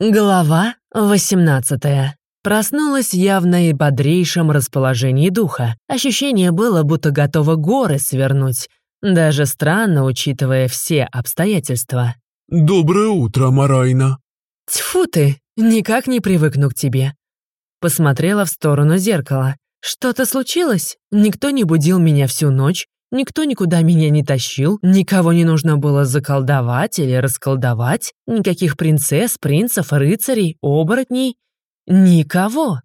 Глава 18 Проснулась явно и бодрейшем расположении духа. Ощущение было, будто готова горы свернуть. Даже странно, учитывая все обстоятельства. «Доброе утро, Марайна!» «Тьфу ты, никак не привыкну к тебе». Посмотрела в сторону зеркала. «Что-то случилось? Никто не будил меня всю ночь, Никто никуда меня не тащил, никого не нужно было заколдовать или расколдовать, никаких принцесс, принцев, рыцарей, оборотней. Никого.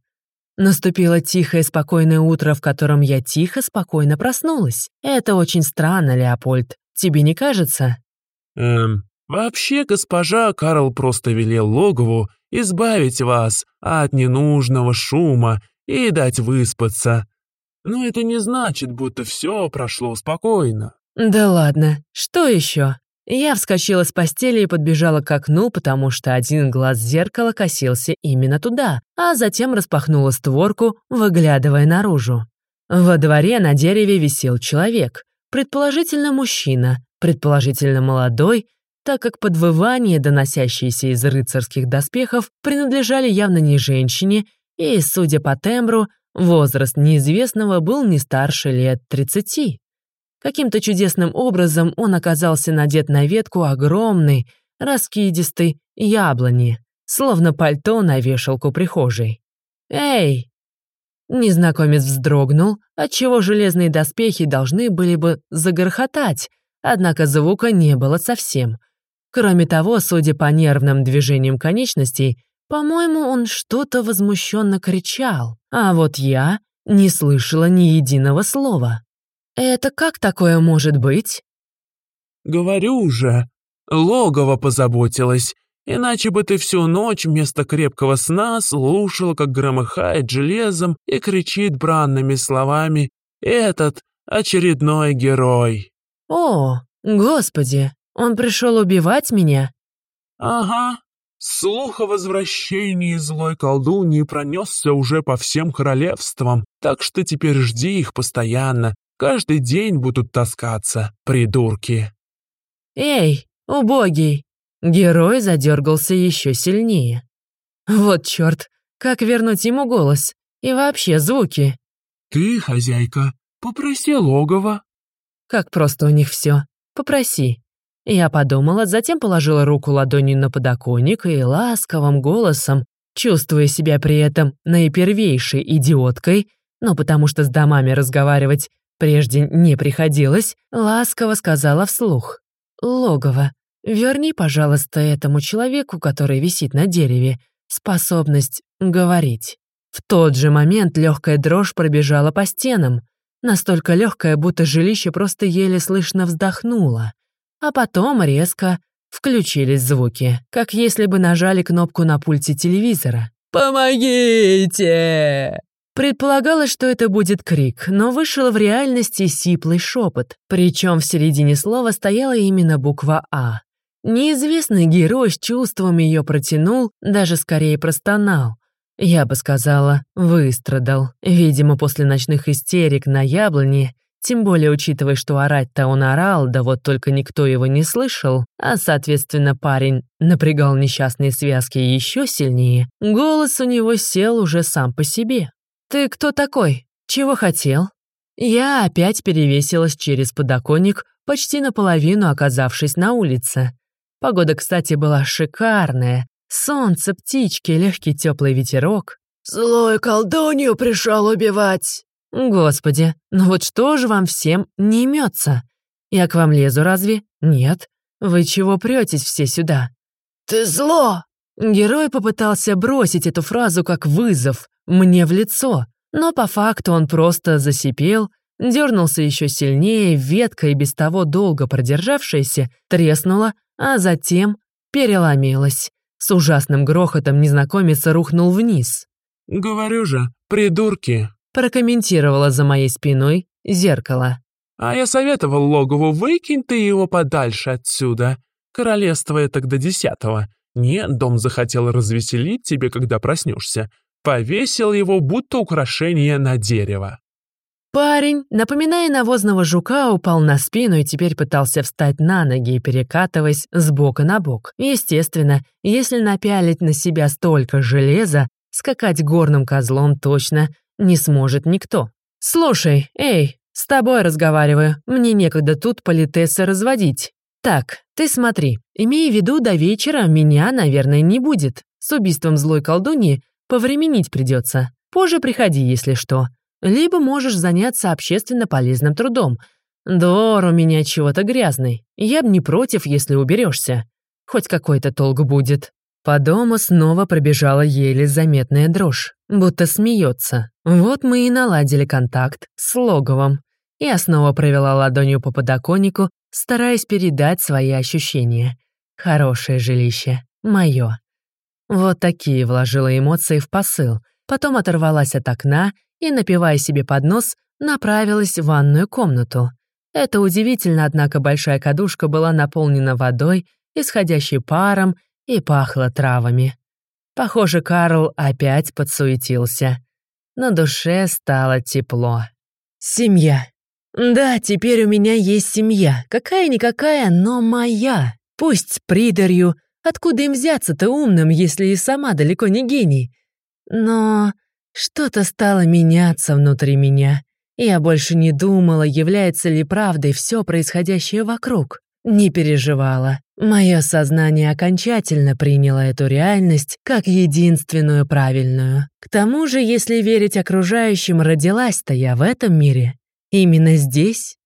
Наступило тихое спокойное утро, в котором я тихо, спокойно проснулась. Это очень странно, Леопольд. Тебе не кажется? Эм, вообще госпожа Карл просто велел Логову избавить вас от ненужного шума и дать выспаться. Но это не значит, будто все прошло спокойно. Да ладно, что еще? Я вскочила с постели и подбежала к окну, потому что один глаз зеркала косился именно туда, а затем распахнула створку, выглядывая наружу. Во дворе на дереве висел человек, предположительно мужчина, предположительно молодой, так как подвывания, доносящиеся из рыцарских доспехов, принадлежали явно не женщине, и, судя по тембру, Возраст неизвестного был не старше лет 30. Каким-то чудесным образом он оказался надет на ветку огромной, раскидистой яблони, словно пальто на вешалку прихожей. «Эй!» Незнакомец вздрогнул, отчего железные доспехи должны были бы загорхотать, однако звука не было совсем. Кроме того, судя по нервным движениям конечностей, по-моему, он что-то возмущенно кричал, а вот я не слышала ни единого слова. Это как такое может быть? Говорю же, логово позаботилась, иначе бы ты всю ночь вместо крепкого сна слушала, как громыхает железом и кричит бранными словами «Этот очередной герой». О, господи, он пришел убивать меня? Ага, Слух о возвращении злой колдуньи пронесся уже по всем королевствам, так что теперь жди их постоянно. Каждый день будут таскаться, придурки. Эй, убогий! Герой задергался еще сильнее. Вот черт, как вернуть ему голос? И вообще звуки? Ты, хозяйка, попроси логово. Как просто у них все. Попроси. Я подумала, затем положила руку ладонью на подоконник и ласковым голосом, чувствуя себя при этом наипервейшей идиоткой, но потому что с домами разговаривать прежде не приходилось, ласково сказала вслух. «Логово, верни, пожалуйста, этому человеку, который висит на дереве, способность говорить». В тот же момент легкая дрожь пробежала по стенам, настолько легкая, будто жилище просто еле слышно вздохнуло а потом резко включились звуки, как если бы нажали кнопку на пульте телевизора. «Помогите!» Предполагалось, что это будет крик, но вышел в реальности сиплый шепот, причем в середине слова стояла именно буква «А». Неизвестный герой с чувством ее протянул, даже скорее простонал. Я бы сказала, выстрадал. Видимо, после ночных истерик на яблоне тем более учитывая, что орать-то он орал, да вот только никто его не слышал, а, соответственно, парень напрягал несчастные связки еще сильнее, голос у него сел уже сам по себе. «Ты кто такой? Чего хотел?» Я опять перевесилась через подоконник, почти наполовину оказавшись на улице. Погода, кстати, была шикарная. Солнце, птички, легкий теплый ветерок. «Злой колдунью пришел убивать!» «Господи, ну вот что же вам всем не имется? Я к вам лезу разве? Нет. Вы чего претесь все сюда?» «Ты зло!» Герой попытался бросить эту фразу как вызов мне в лицо, но по факту он просто засипел, дернулся еще сильнее, ветка и без того долго продержавшаяся треснула, а затем переломилась. С ужасным грохотом незнакомец рухнул вниз. «Говорю же, придурки!» Прокомментировала за моей спиной зеркало. «А я советовал Логову, выкинь ты его подальше отсюда. Королевство это до десятого. Нет, дом захотел развеселить тебе, когда проснешься. Повесил его, будто украшение на дерево». Парень, напоминая навозного жука, упал на спину и теперь пытался встать на ноги, перекатываясь с бока на бок. Естественно, если напялить на себя столько железа, скакать горным козлом точно не сможет никто. «Слушай, эй, с тобой разговариваю, мне некогда тут политессы разводить. Так, ты смотри, имей в виду, до вечера меня, наверное, не будет. С убийством злой колдуньи повременить придется. Позже приходи, если что либо можешь заняться общественно полезным трудом. Дор у меня чего-то грязный. Я б не против, если уберешься. Хоть какой-то толк будет». По дому снова пробежала еле заметная дрожь, будто смеется. Вот мы и наладили контакт с логовом. Я снова провела ладонью по подоконнику, стараясь передать свои ощущения. Хорошее жилище. Моё. Вот такие вложила эмоции в посыл. Потом оторвалась от окна и, напивая себе под нос, направилась в ванную комнату. Это удивительно, однако большая кадушка была наполнена водой, исходящей паром и пахла травами. Похоже, Карл опять подсуетился. На душе стало тепло. Семья. Да, теперь у меня есть семья. Какая-никакая, но моя. Пусть придарью. Откуда им взяться-то умным, если и сама далеко не гений? Но что-то стало меняться внутри меня. Я больше не думала, является ли правдой все происходящее вокруг. Не переживала. Мое сознание окончательно приняло эту реальность как единственную правильную. К тому же, если верить окружающим, родилась-то я в этом мире. Именно здесь.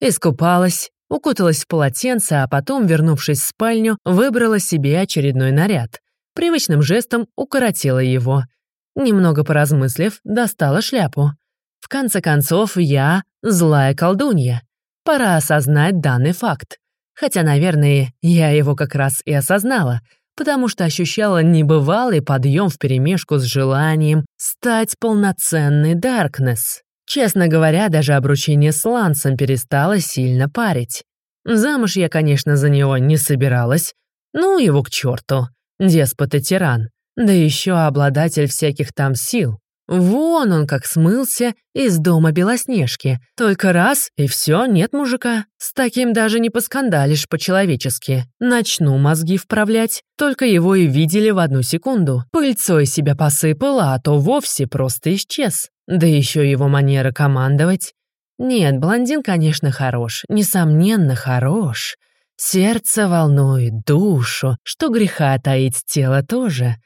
Искупалась, укуталась в полотенце, а потом, вернувшись в спальню, выбрала себе очередной наряд. Привычным жестом укоротила его — Немного поразмыслив, достала шляпу. В конце концов, я злая колдунья. Пора осознать данный факт. Хотя, наверное, я его как раз и осознала, потому что ощущала небывалый подъем вперемешку с желанием стать полноценной Даркнесс. Честно говоря, даже обручение с Лансом перестало сильно парить. Замуж я, конечно, за него не собиралась. Ну его к черту, деспот и тиран. Да еще обладатель всяких там сил. Вон он как смылся из дома Белоснежки. Только раз, и все, нет мужика. С таким даже не поскандалишь по-человечески. Начну мозги вправлять. Только его и видели в одну секунду. Пыльцой себя посыпала, а то вовсе просто исчез. Да еще его манера командовать. Нет, блондин, конечно, хорош. Несомненно, хорош. Сердце волнует, душу. Что греха таить тело тоже.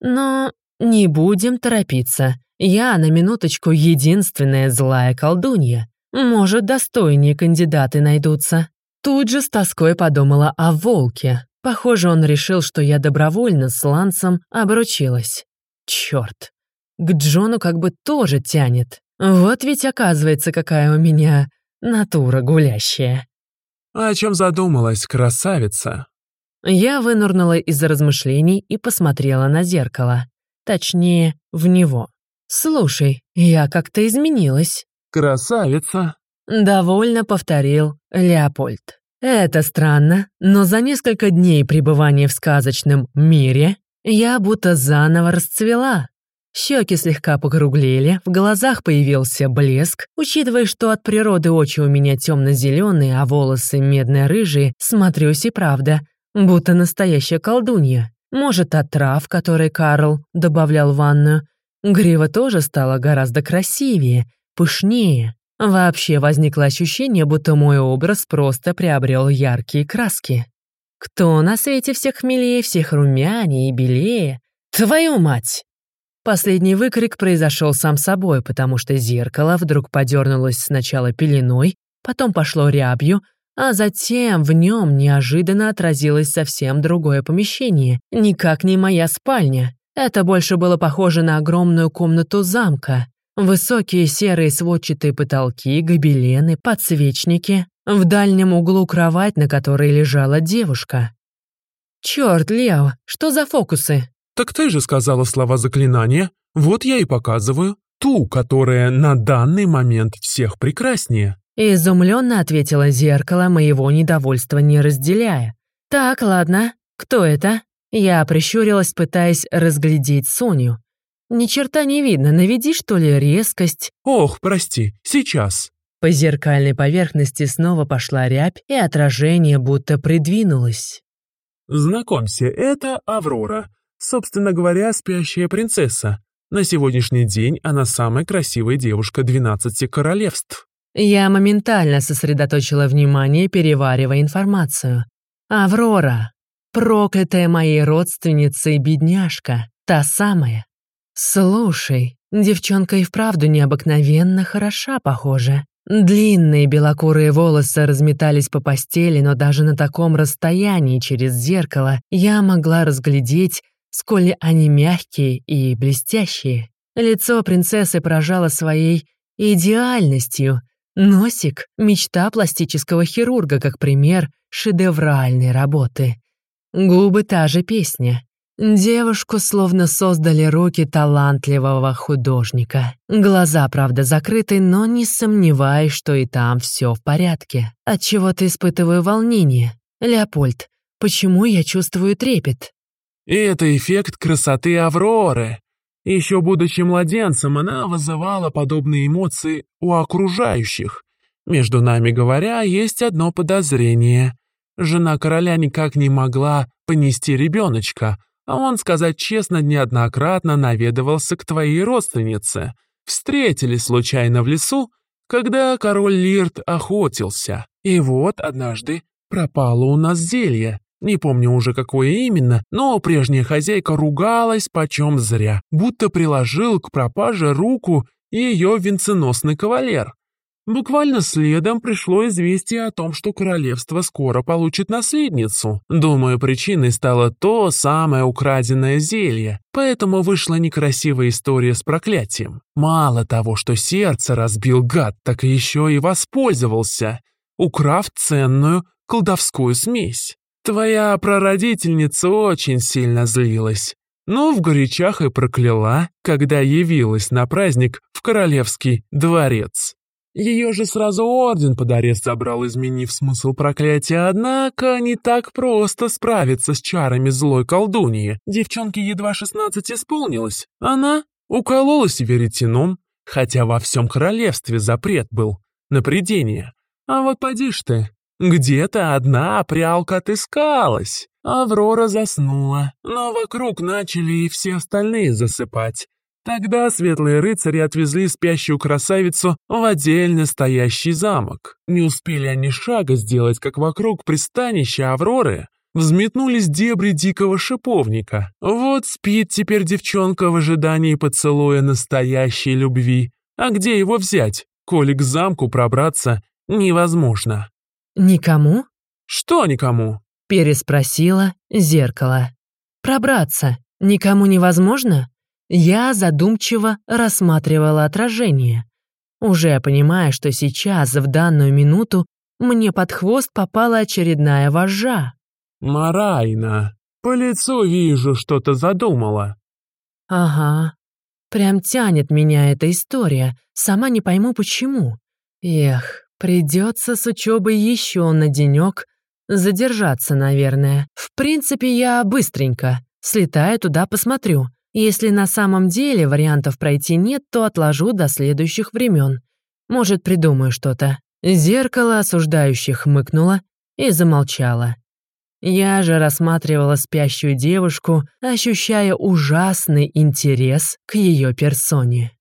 Но не будем торопиться. Я на минуточку единственная злая колдунья. Может, достойнее кандидаты найдутся. Тут же с тоской подумала о волке. Похоже, он решил, что я добровольно с Лансом обручилась. Чёрт. К Джону как бы тоже тянет. Вот ведь оказывается, какая у меня натура гулящая. «О чем задумалась, красавица?» Я вынырнула из размышлений и посмотрела на зеркало. Точнее, в него. «Слушай, я как-то изменилась». «Красавица!» Довольно повторил Леопольд. Это странно, но за несколько дней пребывания в сказочном мире я будто заново расцвела. Щеки слегка покруглели, в глазах появился блеск. Учитывая, что от природы очи у меня темно-зеленые, а волосы медно-рыжие, смотрюсь и правда будто настоящая колдунья. Может, от трав, которые Карл добавлял в ванную. Грива тоже стала гораздо красивее, пышнее. Вообще возникло ощущение, будто мой образ просто приобрел яркие краски. Кто на свете всех милее, всех румянее и белее? Твою мать! Последний выкрик произошел сам собой, потому что зеркало вдруг подернулось сначала пеленой, потом пошло рябью, а затем в нем неожиданно отразилось совсем другое помещение, никак не моя спальня. Это больше было похоже на огромную комнату замка. Высокие серые сводчатые потолки, гобелены, подсвечники. В дальнем углу кровать, на которой лежала девушка. «Чёрт, Лео, что за фокусы?» «Так ты же сказала слова заклинания. Вот я и показываю. Ту, которая на данный момент всех прекраснее». Изумленно ответила зеркало, моего недовольства не разделяя. «Так, ладно. Кто это?» Я прищурилась, пытаясь разглядеть Соню. Ни черта не видно, наведи, что ли, резкость. Ох, прости, сейчас. По зеркальной поверхности снова пошла рябь, и отражение будто придвинулось. Знакомься, это Аврора. Собственно говоря, спящая принцесса. На сегодняшний день она самая красивая девушка 12 королевств. Я моментально сосредоточила внимание, переваривая информацию. «Аврора! Проклятая моей родственницей бедняжка! Та самая! Слушай, девчонка и вправду необыкновенно хороша, похоже. Длинные белокурые волосы разметались по постели, но даже на таком расстоянии через зеркало я могла разглядеть, сколь они мягкие и блестящие. Лицо принцессы поражало своей идеальностью. Носик — мечта пластического хирурга, как пример шедевральной работы. Губы — та же песня. Девушку словно создали руки талантливого художника. Глаза, правда, закрыты, но не сомневаюсь, что и там все в порядке. Отчего-то испытываю волнение. Леопольд, почему я чувствую трепет? Это эффект красоты Авроры. Еще будучи младенцем, она вызывала подобные эмоции у окружающих. Между нами говоря, есть одно подозрение. Жена короля никак не могла понести ребеночка, а он, сказать честно, неоднократно наведывался к твоей родственнице. Встретились случайно в лесу, когда король Лирт охотился. И вот однажды пропало у нас зелье. Не помню уже, какое именно, но прежняя хозяйка ругалась почем зря, будто приложил к пропаже руку ее венценосный кавалер. Буквально следом пришло известие о том, что королевство скоро получит наследницу. Думаю, причиной стало то самое украденное зелье, поэтому вышла некрасивая история с проклятием. Мало того, что сердце разбил гад, так еще и воспользовался, украв ценную колдовскую смесь. Твоя прародительница очень сильно злилась. Но в горячах и прокляла, когда явилась на праздник в королевский дворец. Ее же сразу орден под арест забрал, изменив смысл проклятия, однако не так просто справиться с чарами злой колдуньи. Девчонке едва шестнадцать исполнилось. Она укололась веретеном, хотя во всем королевстве запрет был на придение. А вот поди ж ты, где-то одна прялка отыскалась. Аврора заснула, но вокруг начали и все остальные засыпать. Тогда светлые рыцари отвезли спящую красавицу в отдельно стоящий замок. Не успели они шага сделать, как вокруг пристанища Авроры взметнулись дебри дикого шиповника. Вот спит теперь девчонка в ожидании поцелуя настоящей любви. А где его взять, коли к замку пробраться невозможно? «Никому?» «Что никому?» Переспросила зеркало. «Пробраться никому невозможно?» Я задумчиво рассматривала отражение, уже понимая, что сейчас, в данную минуту, мне под хвост попала очередная вожжа. «Марайна, по лицу вижу, что-то задумала». «Ага, прям тянет меня эта история, сама не пойму почему. Эх, придется с учебой еще на денек задержаться, наверное. В принципе, я быстренько, слетаю туда, посмотрю». Если на самом деле вариантов пройти нет, то отложу до следующих времен. Может, придумаю что-то. Зеркало осуждающих хмыкнуло и замолчало. Я же рассматривала спящую девушку, ощущая ужасный интерес к ее персоне.